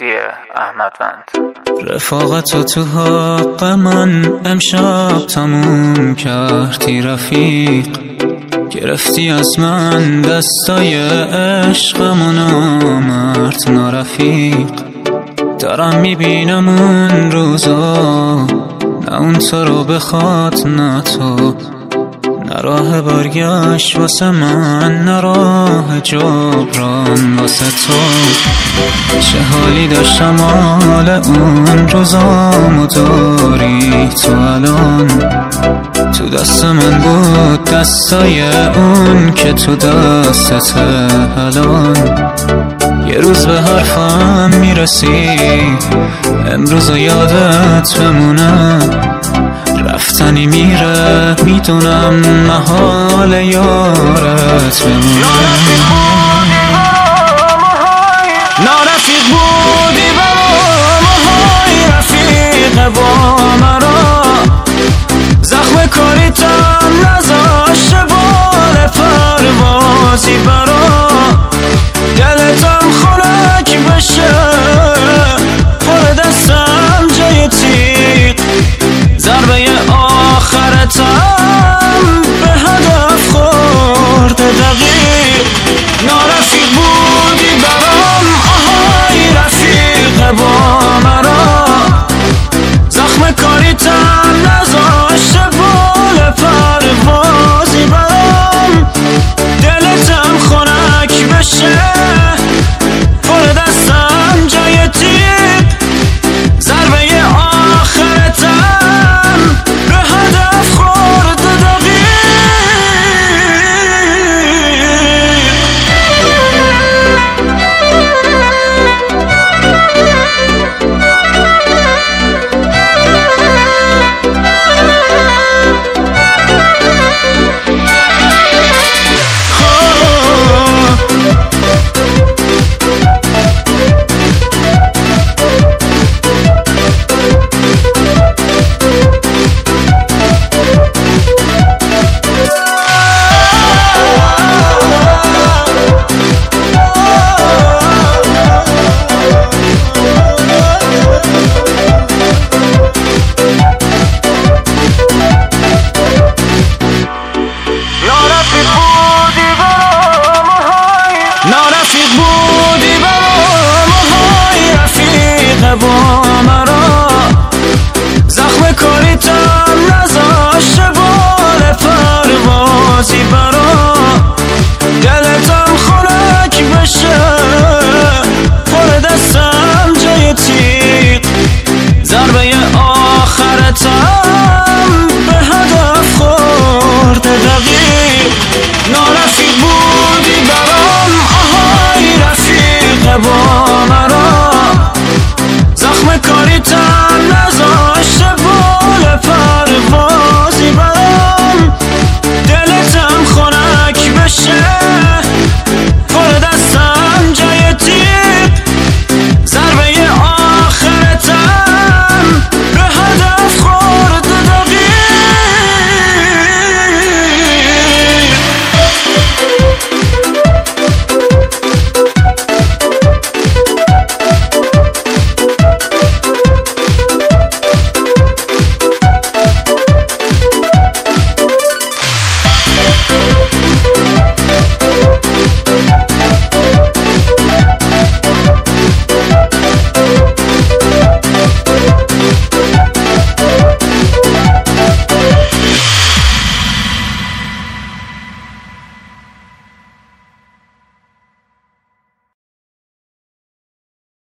مهدی احمدوند. رفاقت و تو حق من امشب تموم کردی رفیق. گرفتی از من دستای عشقم و نامرد نارفیق. دارم می‌بینم اون روزا نه اون تو رو بخواد نه تو. راه برگشت واسه من نه راه جبران واسه تو. چه حالی داشتم حال اون روزامو داری تو الان؟ تو دست من بود دستای اون که تو دستت الان. یه روز به حرفم می‌رسی امروز یادت بمونه رفتنی میره می‌دونم محال یارت بمونه